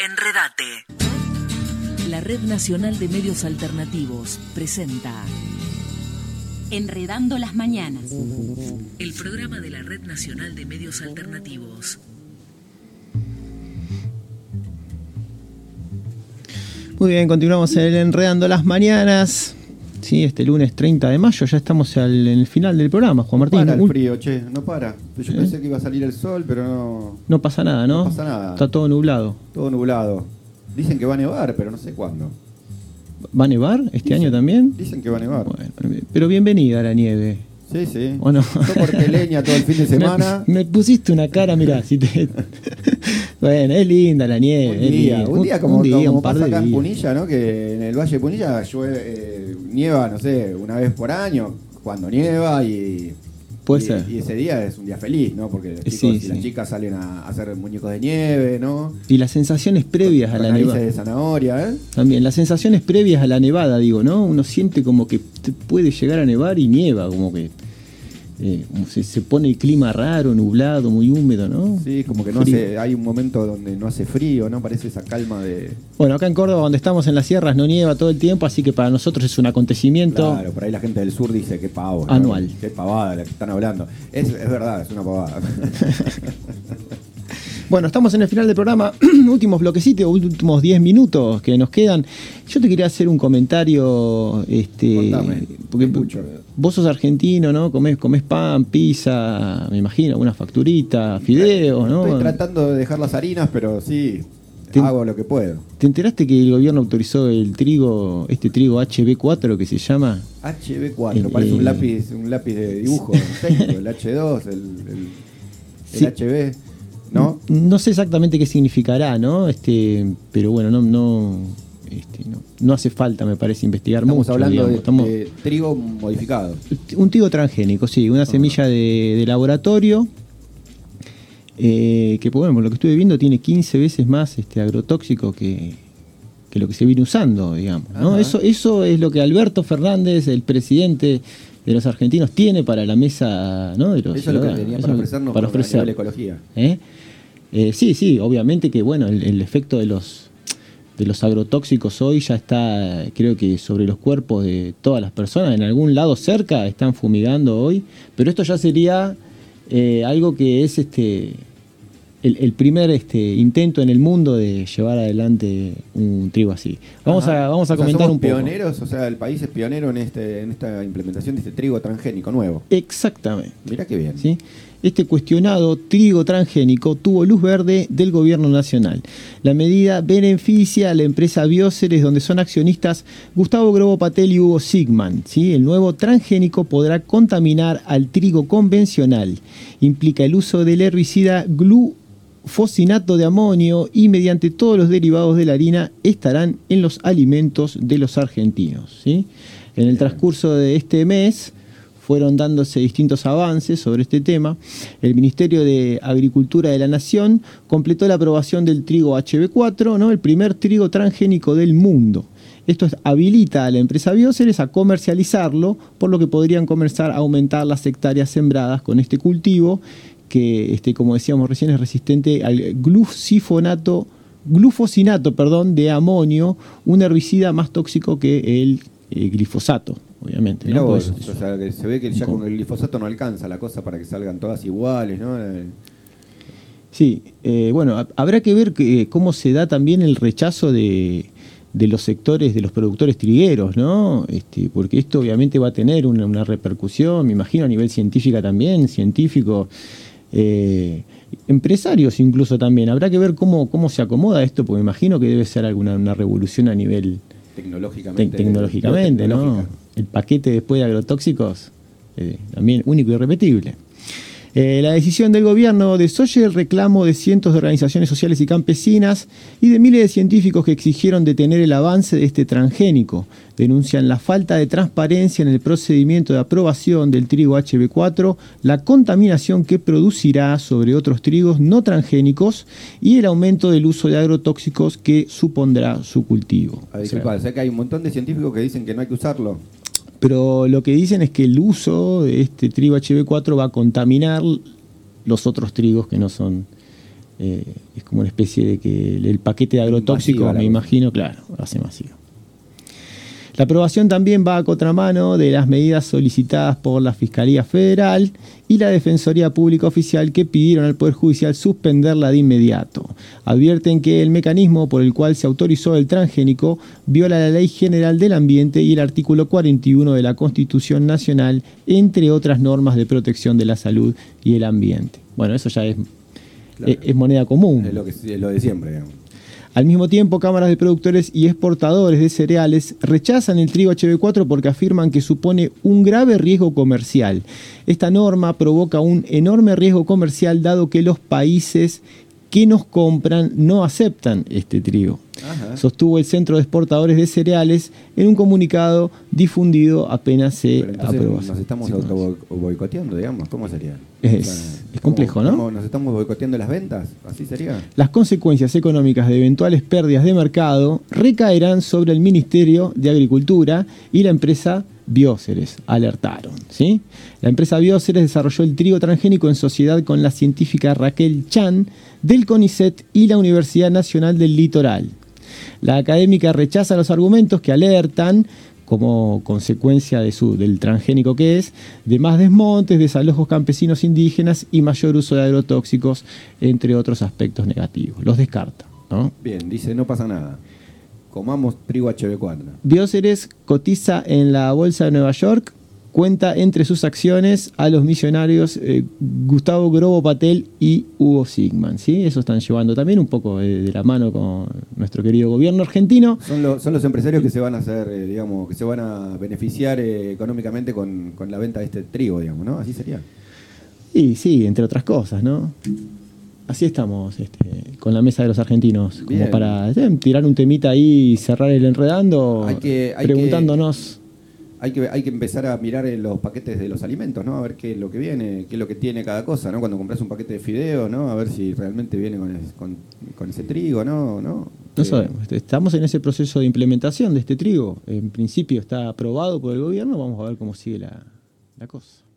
Enredate. La Red Nacional de Medios Alternativos presenta Enredando las Mañanas. El programa de la Red Nacional de Medios Alternativos. Muy bien, continuamos en el Enredando las Mañanas. Sí, este lunes 30 de mayo, ya estamos al, en el final del programa, Juan Martín. No para el frío, che, no para. Yo pensé que iba a salir el sol, pero no. No pasa nada, ¿no? No pasa nada. Está todo nublado. Todo nublado. Dicen que va a nevar, pero no sé cuándo. ¿Va a nevar este Dicen- año también? Dicen que va a nevar. Bueno, pero bienvenida a la nieve. Sí, sí. ¿O no? Yo corté leña todo el fin de semana. Me, me pusiste una cara, mirá, si te... bueno, es linda la nieve. Un día, un día como, un día, como un par pasa acá en. Punilla, ¿no? Que en el Valle de Punilla llueve, eh, nieva, no sé, una vez por año, cuando nieva y, Puede y, ser. y ese día es un día feliz, ¿no? Porque los Sí, chicos y sí. las chicas salen a hacer muñecos de nieve, ¿no? Y las sensaciones previas a la nevada. de zanahoria, ¿eh? También, las sensaciones previas a la nevada, digo, ¿no? Uno siente como que puede llegar a nevar y nieva, como que eh, se, se pone el clima raro, nublado, muy húmedo, ¿no? Sí, como que no Frío. hace, hay un momento donde no hace frío, ¿no? Parece esa calma de... Bueno, acá en Córdoba, donde estamos en las sierras, no nieva todo el tiempo, así que para nosotros es un acontecimiento. Claro, por ahí la gente del sur dice qué pavo. ¿no? Anual. Qué pavada la que están hablando. Es, es verdad, es una pavada. Bueno, estamos en el final del programa, últimos bloquecitos, últimos 10 minutos que nos quedan. Yo te quería hacer un comentario, este, Contame, porque vos sos argentino, ¿no? Comés, comés pan, pizza, me imagino, alguna facturita, fideos, ¿no? Estoy tratando de dejar las harinas, pero sí, Te- hago lo que puedo. ¿Te enteraste que el gobierno autorizó el trigo, este trigo HB4 que se llama? HB4, El- parece un lápiz, un lápiz de dibujo el H2, el, el, el Sí. HB, ¿no? No sé exactamente qué significará, ¿no? Este, pero bueno, no, no, este, no, no hace falta, me parece, investigar Estamos mucho. hablando digamos. de, Estamos- de trigo modificado. Un trigo transgénico, sí, una semilla de, de laboratorio. eh, que, pues, bueno, por lo que estuve viendo, tiene 15 veces más este, agrotóxico que, que lo que se viene usando, digamos. ¿no? Ajá. Eso, eso es lo que Alberto Fernández, el presidente de los argentinos, tiene para la mesa ¿no? de los Eso es lo que tenía para ofrecernos para la ofrecer. nivel ecología. ¿Eh? Eh, sí, sí, obviamente que bueno, el, el efecto de los de los agrotóxicos hoy ya está, creo que sobre los cuerpos de todas las personas, en algún lado cerca están fumigando hoy, pero esto ya sería eh, algo que es este el, el primer este intento en el mundo de llevar adelante un trigo así. Vamos Ajá. a vamos a O sea, comentar somos un poco. pioneros, o sea, el país es pionero en este en esta implementación de este trigo transgénico nuevo. Exactamente. Mirá qué bien. ¿sí? Este cuestionado trigo transgénico tuvo luz verde del gobierno nacional. La medida beneficia a la empresa Bioceres, donde son accionistas Gustavo Grobo Patel y Hugo Sigman. ¿sí? El nuevo transgénico podrá contaminar al trigo convencional. Implica el uso del herbicida glufosinato de amonio y mediante todos los derivados de la harina estarán en los alimentos de los argentinos. ¿sí? En el transcurso de este mes fueron dándose distintos avances sobre este tema. El Ministerio de Agricultura de la Nación completó la aprobación del trigo HB4, ¿no? el primer trigo transgénico del mundo. Esto es- habilita a la empresa Bioceres a comercializarlo, por lo que podrían comenzar a aumentar las hectáreas sembradas con este cultivo, que, este, como decíamos recién, es resistente al glucifonato, glufosinato perdón, de amonio, un herbicida más tóxico que el eh, glifosato, obviamente. Mirá ¿no? vos, o sea, que se ve que ya con- el glifosato no alcanza la cosa para que salgan todas iguales, ¿no? Eh, Sí, eh, bueno, ha- habrá que ver que- cómo se da también el rechazo de, de los sectores, de los productores trigueros, ¿no? Este, porque esto obviamente va a tener una, una repercusión, me imagino, a nivel científica también, científico, eh, empresarios incluso también. Habrá que ver cómo, cómo se acomoda esto, porque me imagino que debe ser alguna una revolución a nivel te- tecnológicamente. tecnológicamente, ¿no? El paquete después de agrotóxicos, eh, también único y irrepetible. Eh, la decisión del gobierno desoye el reclamo de cientos de organizaciones sociales y campesinas y de miles de científicos que exigieron detener el avance de este transgénico. Denuncian la falta de transparencia en el procedimiento de aprobación del trigo HB4, la contaminación que producirá sobre otros trigos no transgénicos y el aumento del uso de agrotóxicos que supondrá su cultivo. A O sea, disculpar, o sea que hay un montón de científicos que dicen que no hay que usarlo. Pero lo que dicen es que el uso de este trigo HB4 va a contaminar los otros trigos que no son eh, es como una especie de que el paquete de agrotóxicos, me imagino, claro, hace masivo. La aprobación también va a contramano de las medidas solicitadas por la Fiscalía Federal y la Defensoría Pública Oficial que pidieron al Poder Judicial suspenderla de inmediato. Advierten que el mecanismo por el cual se autorizó el transgénico viola la Ley General del Ambiente y el artículo 41 de la Constitución Nacional, entre otras normas de protección de la salud y el ambiente. Bueno, eso ya es, es, moneda común. Es lo, que, es lo de siempre, digamos. Al mismo tiempo, cámaras de productores y exportadores de cereales rechazan el trigo HB4 porque afirman que supone un grave riesgo comercial. Esta norma provoca un enorme riesgo comercial dado que los países que nos compran no aceptan este trigo. Sostuvo el Centro de Exportadores de Cereales en un comunicado difundido apenas se aprobó. Nos estamos boicoteando, digamos, ¿cómo sería? Es, complejo, ¿no? ¿Nos estamos boicoteando las ventas? ¿Así sería? Las consecuencias económicas de eventuales pérdidas de mercado recaerán sobre el Ministerio de Agricultura y la empresa Bióceres, alertaron. ¿sí? La empresa Bióceres desarrolló el trigo transgénico en sociedad con la científica Raquel Chan del CONICET y la Universidad Nacional del Litoral. La académica rechaza los argumentos que alertan como consecuencia de su, del transgénico que es, de más desmontes, desalojos campesinos indígenas y mayor uso de agrotóxicos, entre otros aspectos negativos. Los descarta. Bien, dice, no pasa nada. Comamos trigo HB4. Bioceres cotiza en la Bolsa de Nueva York cuenta entre sus acciones a los misionarios eh, Gustavo Grobo Patel y Hugo Sigman. ¿sí? Eso están llevando también un poco de, la mano con nuestro querido gobierno argentino. Son, son los empresarios que se van a hacer, eh, digamos, que se van a beneficiar eh, económicamente con, la venta de este trigo, digamos, ¿no? Así sería. Y sí, entre otras cosas, ¿no? Así estamos este, con la mesa de los argentinos, como para tirar un temita ahí y cerrar el enredando, preguntándonos hay que, hay que empezar a mirar los paquetes de los alimentos, ¿no? A ver qué es lo que viene, qué es lo que tiene cada cosa, ¿no? Cuando compras un paquete de fideo, ¿no? A ver si realmente viene con, ese trigo, ¿no? ¿no? No sabemos. Estamos en ese proceso de implementación de este trigo. En principio está aprobado por el gobierno. Vamos a ver cómo sigue la, la cosa.